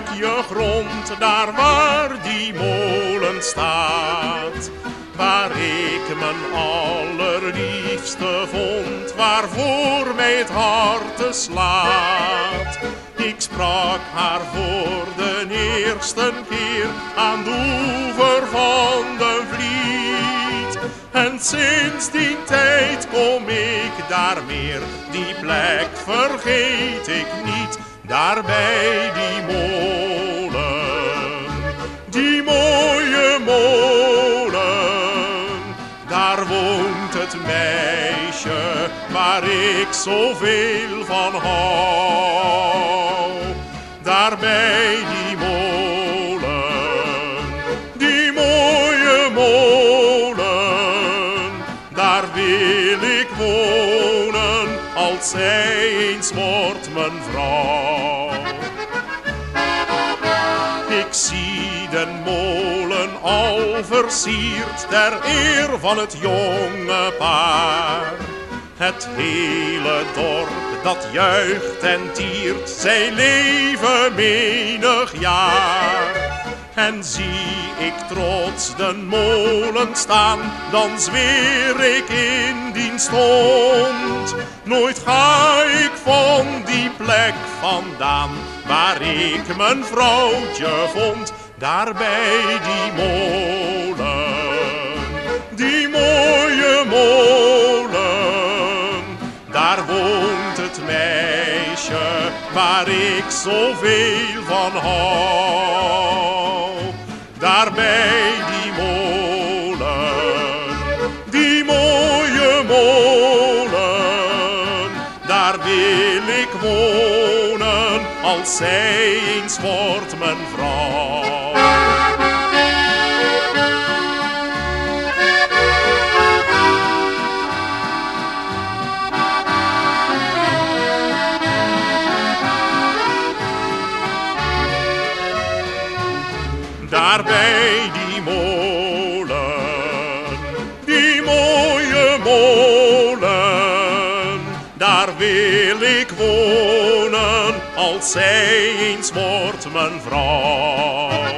plekje grond, daar waar die molen staat. Waar ik mijn allerliefste vond, waarvoor mij het hart slaat. Ik sprak haar voor de eerste keer aan de oever van de vliet. En sinds die tijd kom ik daar meer, die plek vergeet ik niet, daar bij die molen. Die mooie molen, daar woont het meisje waar ik zoveel van hou. Daar bij als zij eens wordt mijn vrouw. Ik zie den molen al versierd ter eer van het jonge paar. Het hele dorp dat juicht en tiert zijn leven menig jaar. En zie ik trots den molen staan, dan zweer ik in dien stond. Nooit ga ik van die plek vandaan, waar ik mijn vrouwtje vond, daar bij die molen. Die mooie molen, daar woont het meisje waar ik zoveel van hou. Daar bij die molen, die mooie molen, daar wil ik wonen als zij eens wordt mijn vrouw. Daar bij die molen, die mooie molen, daar wil ik wonen als zij eens wordt mijn vrouw.